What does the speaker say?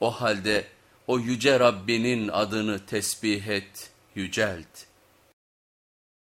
O halde o yüce Rabbinin adını tesbih et, yücelt.